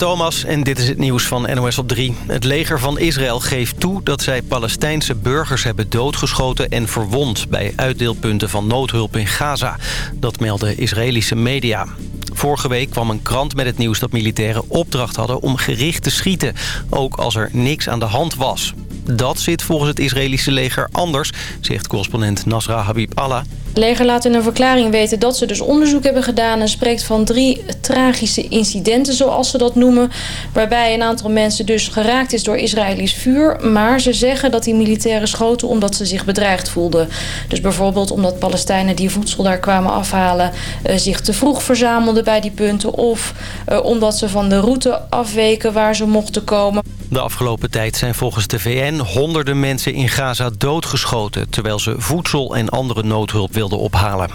Thomas en dit is het nieuws van NOS op 3. Het leger van Israël geeft toe dat zij Palestijnse burgers hebben doodgeschoten en verwond... bij uitdeelpunten van noodhulp in Gaza. Dat melden Israëlische media. Vorige week kwam een krant met het nieuws dat militairen opdracht hadden om gericht te schieten. Ook als er niks aan de hand was. Dat zit volgens het Israëlische leger anders, zegt correspondent Nasra Habib Allah. Het leger laat in een verklaring weten dat ze dus onderzoek hebben gedaan... en spreekt van drie tragische incidenten, zoals ze dat noemen... waarbij een aantal mensen dus geraakt is door Israëlisch vuur... maar ze zeggen dat die militairen schoten omdat ze zich bedreigd voelden. Dus bijvoorbeeld omdat Palestijnen die voedsel daar kwamen afhalen... Uh, zich te vroeg verzamelden bij die punten... of uh, omdat ze van de route afweken waar ze mochten komen. De afgelopen tijd zijn volgens de VN honderden mensen in Gaza doodgeschoten... terwijl ze voedsel en andere noodhulp wilden ophalen.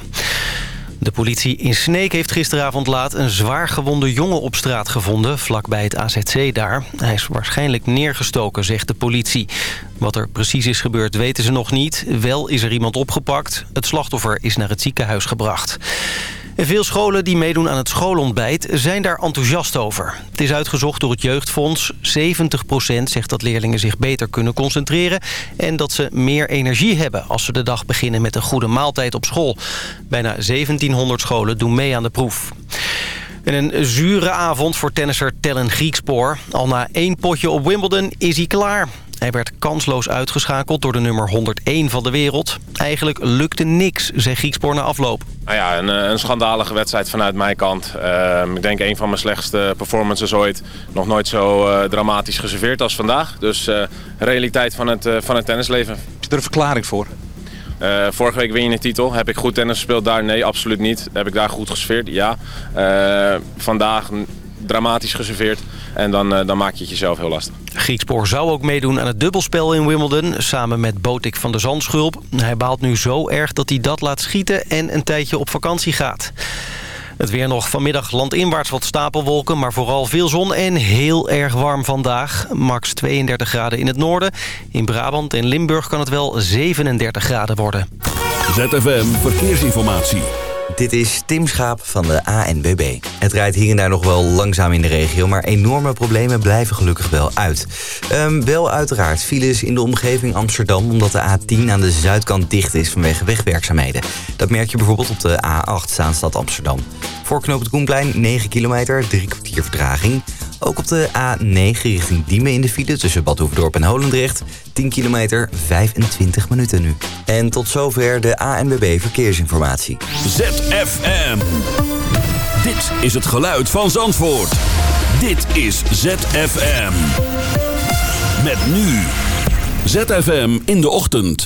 De politie in Sneek heeft gisteravond laat een zwaar gewonde jongen op straat gevonden... vlakbij het AZC daar. Hij is waarschijnlijk neergestoken, zegt de politie. Wat er precies is gebeurd weten ze nog niet. Wel is er iemand opgepakt. Het slachtoffer is naar het ziekenhuis gebracht. Veel scholen die meedoen aan het schoolontbijt zijn daar enthousiast over. Het is uitgezocht door het Jeugdfonds. 70% zegt dat leerlingen zich beter kunnen concentreren... en dat ze meer energie hebben als ze de dag beginnen met een goede maaltijd op school. Bijna 1700 scholen doen mee aan de proef. En een zure avond voor tennisser Tellen Griekspoor. Al na één potje op Wimbledon is hij klaar. Hij werd kansloos uitgeschakeld door de nummer 101 van de wereld. Eigenlijk lukte niks, zei Griekspoor na afloop. Nou ja, een, een schandalige wedstrijd vanuit mijn kant. Uh, ik denk een van mijn slechtste performances ooit. Nog nooit zo uh, dramatisch geserveerd als vandaag. Dus uh, realiteit van het, van het tennisleven. Is er een verklaring voor? Uh, vorige week win je een titel. Heb ik goed tennis gespeeld daar? Nee, absoluut niet. Heb ik daar goed geserveerd? Ja. Uh, vandaag dramatisch geserveerd. En dan, uh, dan maak je het jezelf heel lastig. Griekspoor zou ook meedoen aan het dubbelspel in Wimbledon... samen met Botik van der Zandschulp. Hij baalt nu zo erg dat hij dat laat schieten... en een tijdje op vakantie gaat. Het weer nog vanmiddag landinwaarts wat stapelwolken... maar vooral veel zon en heel erg warm vandaag. Max 32 graden in het noorden. In Brabant en Limburg kan het wel 37 graden worden. ZFM Verkeersinformatie. Dit is Tim Schaap van de ANBB. Het rijdt hier en daar nog wel langzaam in de regio... maar enorme problemen blijven gelukkig wel uit. Um, wel uiteraard files in de omgeving Amsterdam... omdat de A10 aan de zuidkant dicht is vanwege wegwerkzaamheden. Dat merk je bijvoorbeeld op de A8 Zaanstad Amsterdam. Voor knoop het Koenplein 9 kilometer, drie kwartier vertraging... Ook op de A9 richting Diemen in de file tussen Bad Hoefdorp en Holendrecht. 10 kilometer, 25 minuten nu. En tot zover de ANWB Verkeersinformatie. ZFM. Dit is het geluid van Zandvoort. Dit is ZFM. Met nu. ZFM in de ochtend.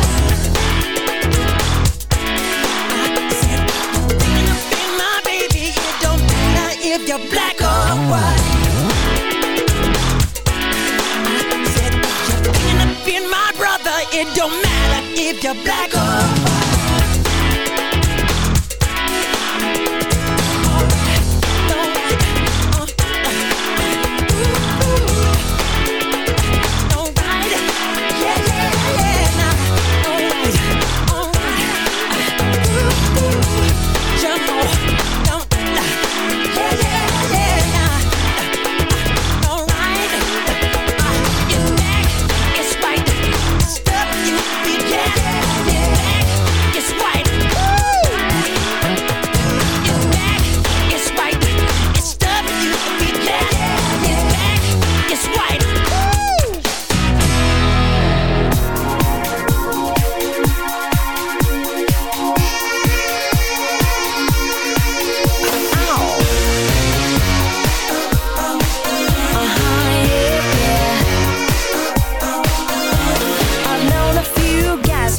It don't matter if you're black or white.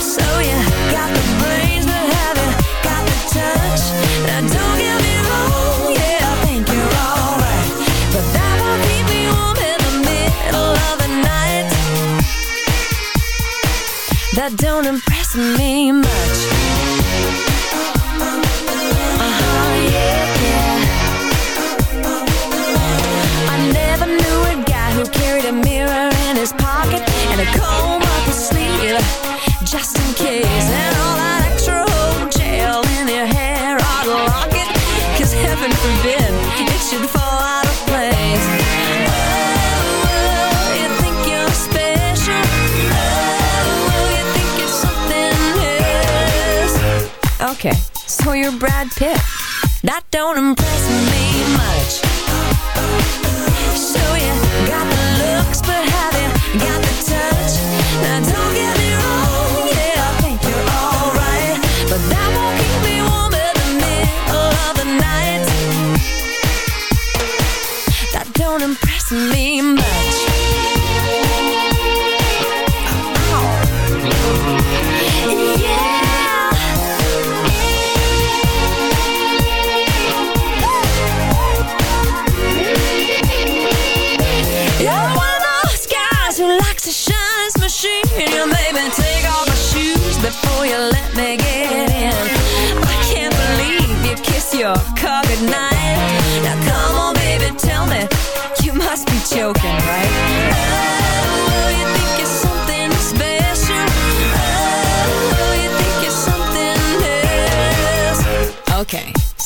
so you got the brains, but have you got the touch? Now don't get me wrong, yeah, I think you're alright, but that won't keep me warm in the middle of the night. That don't impress me much. Uh-huh, yeah, yeah. I never knew a guy who carried a mirror in his pocket and a comb up just in case. And all that extra old gel in your hair I'd lock it. Cause heaven forbid It should fall out of place. Oh, you think you're special. Oh, you think you're something else. Okay, so you're Brad Pitt. That don't impress me much me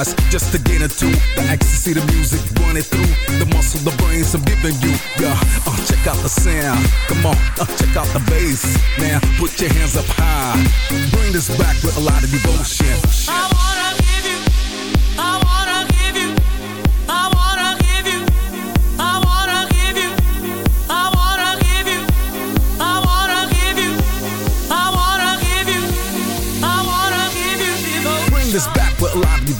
eyes just to gain a two. The ecstasy, the music, running through. The muscle, the brains I'm giving you. Yeah, uh, check out the sound. Come on, uh, check out the bass. Now put your hands up high. Bring this back with a lot of devotion. I wanna give you, I wanna give you, I wanna give you, I wanna give you, I wanna give you, I wanna give you, I wanna give you, devotion. Bring this back with a lot of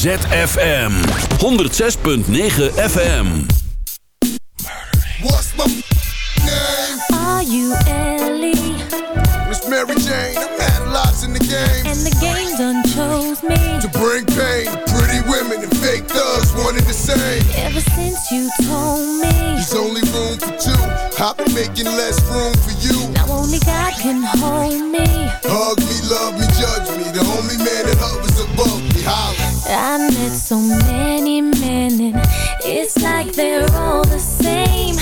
ZFM 106.9 FM. What's my name? Are you Ellie? Miss Mary Jane. I'm had lots in the game. And the game done chose me. To bring pain, pretty women and fake thugs wanted the same. Ever since you told me. There's only room for two. I've been making less room for you. Now only God can hold me. Hug me, love me, judge me. The only man that hovers I met so many men and it's like they're all the same.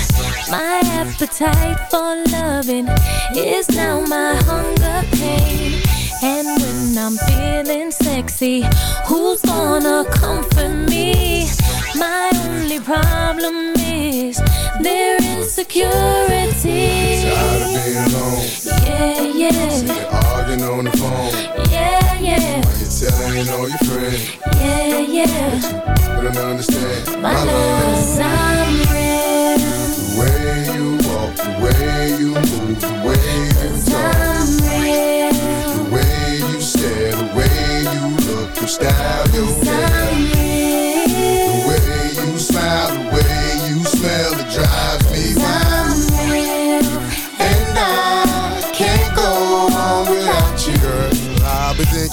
My appetite for loving is now my hunger pain. And when I'm feeling sexy, who's gonna comfort me? My only problem is their insecurity. Tired of being alone. Yeah, yeah, They're arguing on the phone. Why you telling all your friends? yeah, yeah. They don't understand. My love's I'm real. The way you walk, the way you move, the way you talk, I'm real. the way you stare, the way you look, your style, your hair,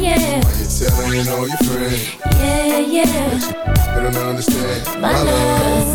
Yeah, yeah, Why you telling all your friends? yeah, yeah. They don't understand My my love. love's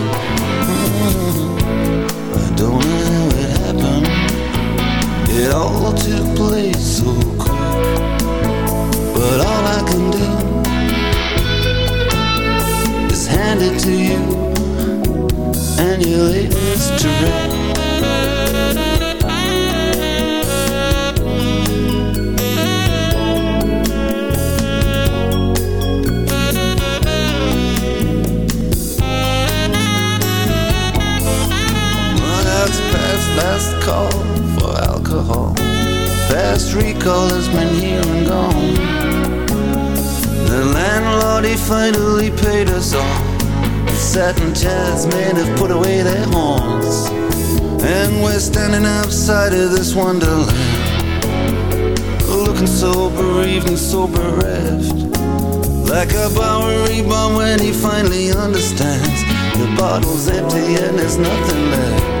Don't know how it happened. It all took place so quick. But all I can do is hand it to you and you leave your to trick. Call for alcohol. Fast recall has been here and gone. The landlord, he finally paid us all. The satin chairs men have put away their horns. And we're standing outside of this wonderland. Looking so bereaved and so bereft. Like a Bowery bomb when he finally understands. The bottle's empty and there's nothing left.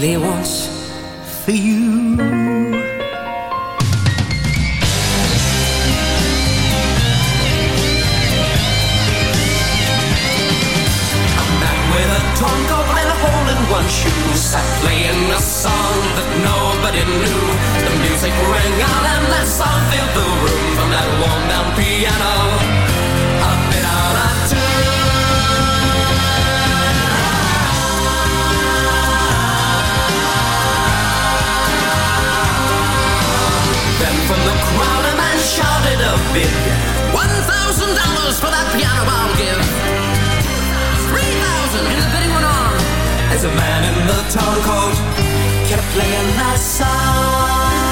there wants for you. A man with torn gold and a hole in one shoe Sat playing a song that nobody knew The music rang out and that song filled the room From that worn down piano bid. $1,000 for that piano I'll give. 3000 and the bidding went on. As a man in the town coat kept playing that song.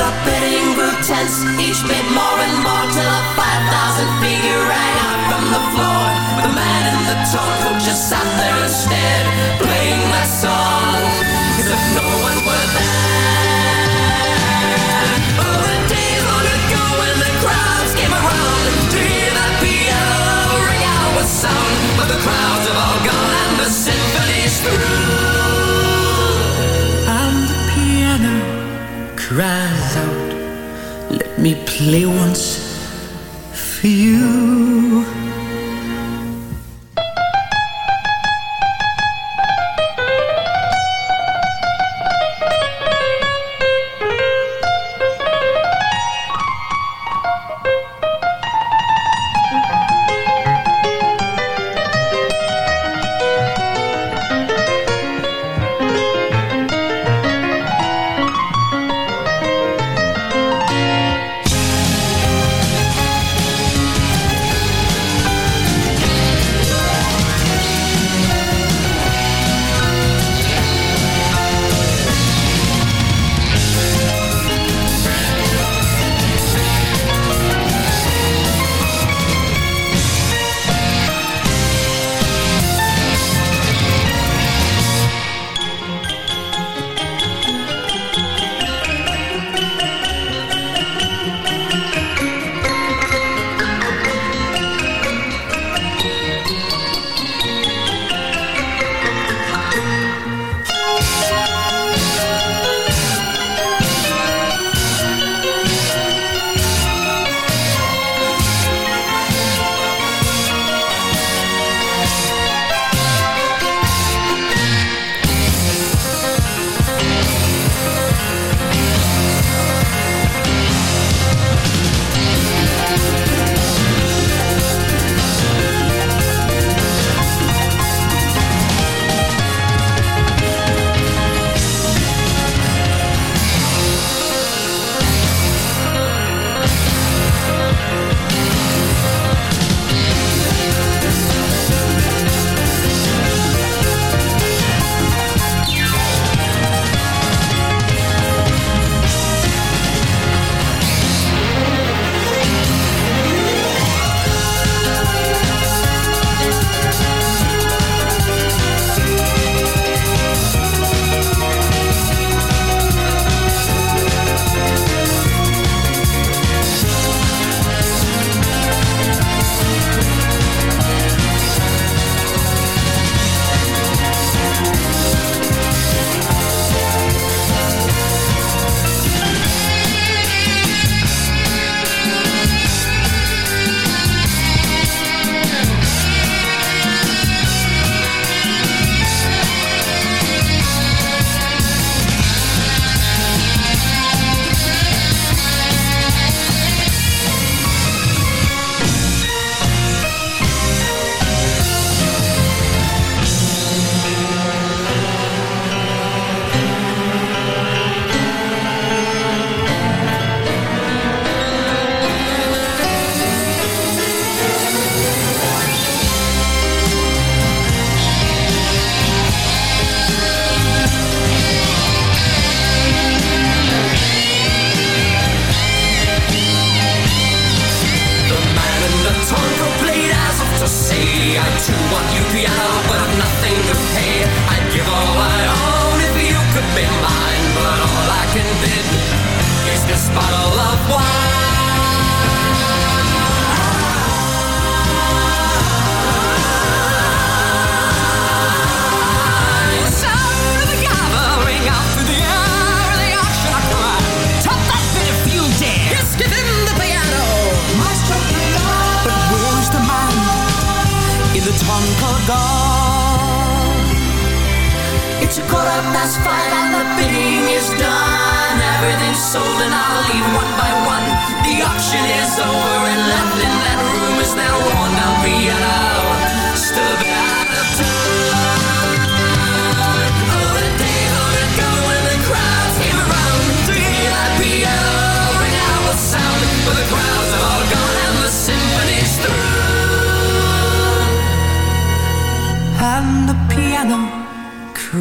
The bidding grew tense, each bid more and more till a 5,000 figure rang out from the floor. The man in the tone coat just sat there and stared, playing that song as if no one were there. only once for you.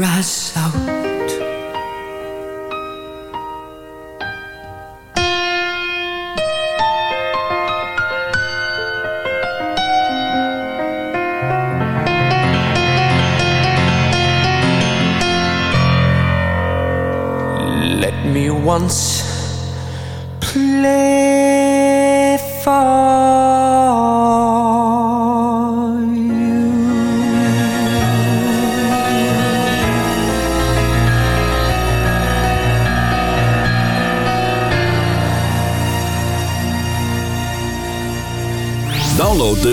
us out. once